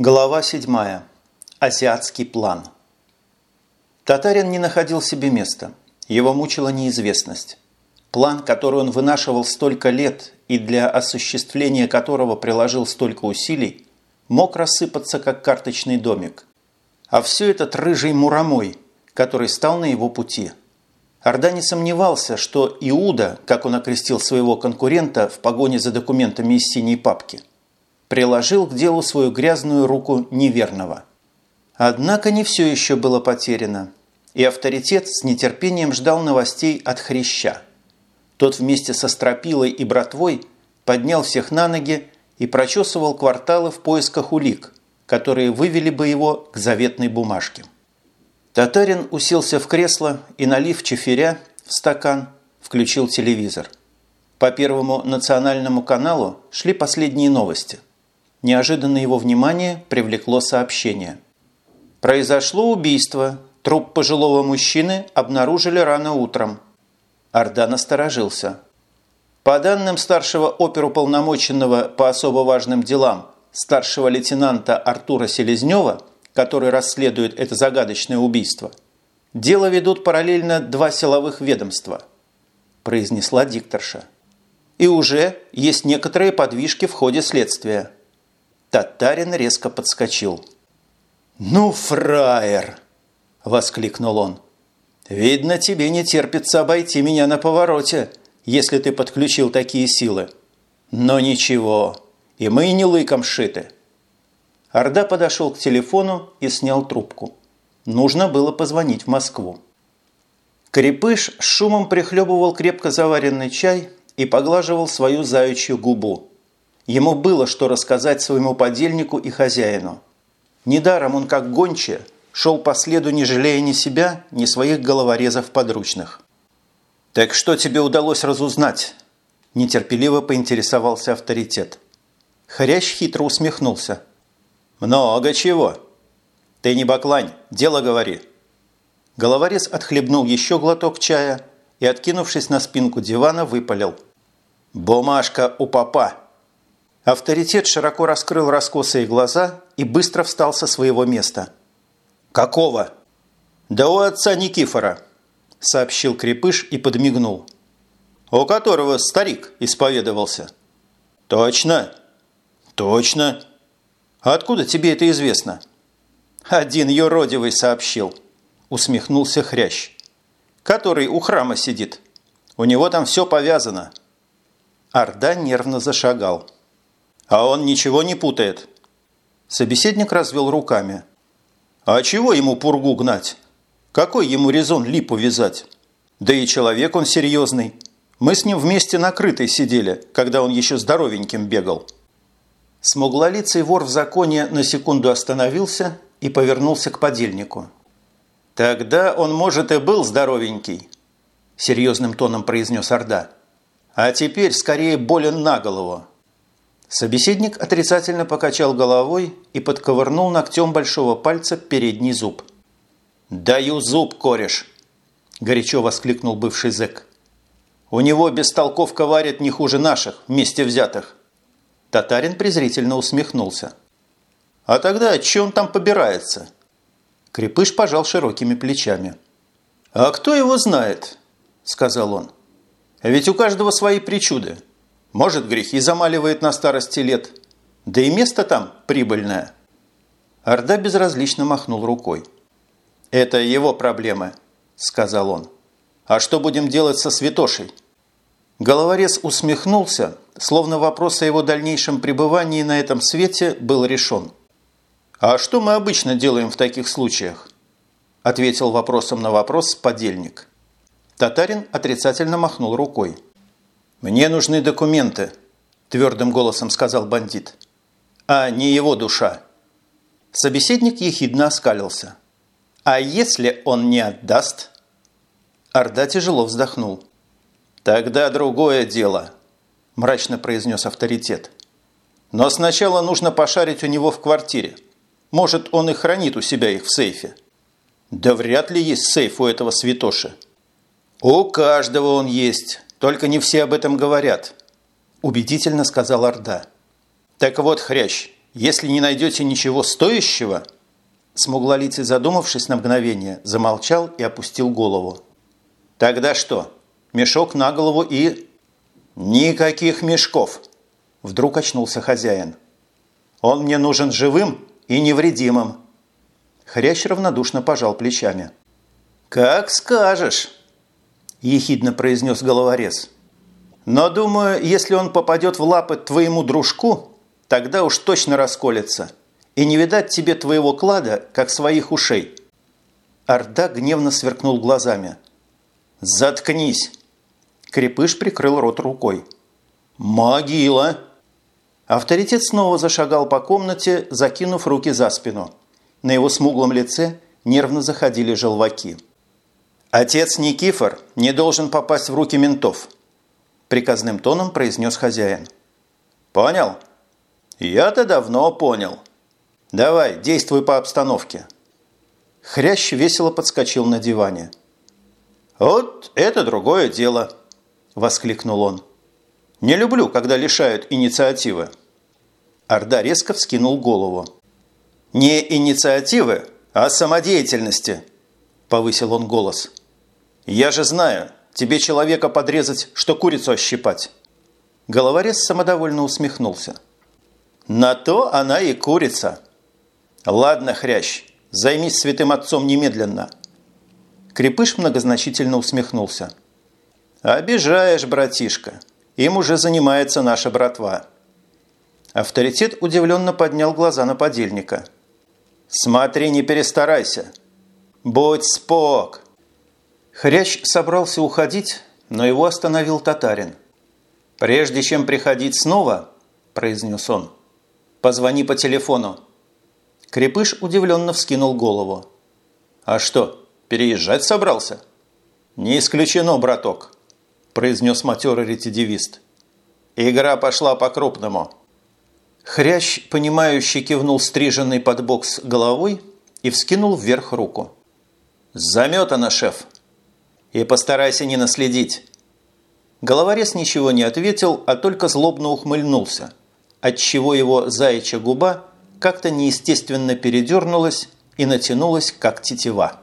Глава 7. Азиатский план. Татарин не находил себе места. Его мучила неизвестность. План, который он вынашивал столько лет и для осуществления которого приложил столько усилий, мог рассыпаться, как карточный домик. А все этот рыжий муромой, который стал на его пути. Орда не сомневался, что Иуда, как он окрестил своего конкурента в погоне за документами из синей папки, приложил к делу свою грязную руку неверного. Однако не все еще было потеряно, и авторитет с нетерпением ждал новостей от Хряща. Тот вместе со Стропилой и братвой поднял всех на ноги и прочесывал кварталы в поисках улик, которые вывели бы его к заветной бумажке. Татарин уселся в кресло и, налив чефиря в стакан, включил телевизор. По Первому национальному каналу шли последние новости – Неожиданно его внимание привлекло сообщение. Произошло убийство. Труп пожилого мужчины обнаружили рано утром. Орда насторожился. По данным старшего оперуполномоченного по особо важным делам старшего лейтенанта Артура Селезнева, который расследует это загадочное убийство, дело ведут параллельно два силовых ведомства, произнесла дикторша. И уже есть некоторые подвижки в ходе следствия – Татарин резко подскочил. «Ну, фраер!» – воскликнул он. «Видно, тебе не терпится обойти меня на повороте, если ты подключил такие силы. Но ничего, и мы не лыком шиты». Орда подошел к телефону и снял трубку. Нужно было позвонить в Москву. Крепыш с шумом прихлебывал крепко заваренный чай и поглаживал свою заячью губу. Ему было что рассказать своему подельнику и хозяину. Недаром он, как гончая, шел по следу, не жалея ни себя, ни своих головорезов подручных. «Так что тебе удалось разузнать?» – нетерпеливо поинтересовался авторитет. Хрящ хитро усмехнулся. «Много чего. Ты не баклань, дело говори». Головорез отхлебнул еще глоток чая и, откинувшись на спинку дивана, выпалил. «Бумажка у папа!» Авторитет широко раскрыл раскосые глаза и быстро встал со своего места. «Какого?» «Да у отца Никифора», – сообщил Крепыш и подмигнул. «У которого старик исповедовался». «Точно?» «Точно». «А откуда тебе это известно?» «Один юродивый сообщил», – усмехнулся Хрящ. «Который у храма сидит. У него там все повязано». Орда нервно зашагал. А он ничего не путает. Собеседник развел руками. А чего ему пургу гнать? Какой ему резон липу вязать? Да и человек он серьезный. Мы с ним вместе накрытой сидели, когда он еще здоровеньким бегал. Смуглолицый вор в законе на секунду остановился и повернулся к подельнику. «Тогда он, может, и был здоровенький», – серьезным тоном произнес Орда. «А теперь скорее болен на голову. Собеседник отрицательно покачал головой и подковырнул ногтем большого пальца передний зуб. «Даю зуб, кореш!» – горячо воскликнул бывший зэк. «У него бестолковка варит не хуже наших, вместе взятых!» Татарин презрительно усмехнулся. «А тогда че он там побирается?» Крепыш пожал широкими плечами. «А кто его знает?» – сказал он. «Ведь у каждого свои причуды. Может, грехи замаливает на старости лет. Да и место там прибыльное. Орда безразлично махнул рукой. «Это его проблемы», – сказал он. «А что будем делать со святошей?» Головорез усмехнулся, словно вопрос о его дальнейшем пребывании на этом свете был решен. «А что мы обычно делаем в таких случаях?» – ответил вопросом на вопрос подельник. Татарин отрицательно махнул рукой. «Мне нужны документы», – твердым голосом сказал бандит. «А не его душа». Собеседник ехидно оскалился. «А если он не отдаст?» Орда тяжело вздохнул. «Тогда другое дело», – мрачно произнес авторитет. «Но сначала нужно пошарить у него в квартире. Может, он и хранит у себя их в сейфе». «Да вряд ли есть сейф у этого святоши». «У каждого он есть», только не все об этом говорят», – убедительно сказал Орда. «Так вот, хрящ, Если не найдете ничего стоящего, смуглолицый, задумавшись на мгновение, замолчал и опустил голову. Тогда что? Мешок на голову и... Никаких мешков! Вдруг очнулся хозяин. Он мне нужен живым и невредимым. Хрящ равнодушно пожал плечами. «Как скажешь!» – ехидно произнес головорез. «Но, думаю, если он попадет в лапы твоему дружку, тогда уж точно расколется, и не видать тебе твоего клада, как своих ушей». Орда гневно сверкнул глазами. «Заткнись!» Крепыш прикрыл рот рукой. «Могила!» Авторитет снова зашагал по комнате, закинув руки за спину. На его смуглом лице нервно заходили желваки. «Отец Никифор не должен попасть в руки ментов», – приказным тоном произнес хозяин. «Понял?» «Я-то давно понял. Давай, действуй по обстановке». Хрящ весело подскочил на диване. «Вот это другое дело», – воскликнул он. «Не люблю, когда лишают инициативы». Орда резко вскинул голову. «Не инициативы, а самодеятельности», – повысил он голос. «Я же знаю, тебе человека подрезать, что курицу ощипать». Головорез самодовольно усмехнулся. «На то она и курица». «Ладно, хрящ, займись святым отцом немедленно». Крепыш многозначительно усмехнулся. «Обижаешь, братишка. Им уже занимается наша братва». Авторитет удивленно поднял глаза на подельника. «Смотри, не перестарайся! Будь спок!» Хрящ собрался уходить, но его остановил татарин. «Прежде чем приходить снова, – произнес он, – позвони по телефону». Крепыш удивленно вскинул голову. «А что, переезжать собрался?» «Не исключено, браток», – произнес матерый ретидивист. «Игра пошла по-крупному». Хрящ, понимающий, кивнул стриженный под бокс головой и вскинул вверх руку. «Заметано, шеф!» «И постарайся не наследить!» Головорез ничего не ответил, а только злобно ухмыльнулся, отчего его заячья губа как-то неестественно передернулась и натянулась, как тетива.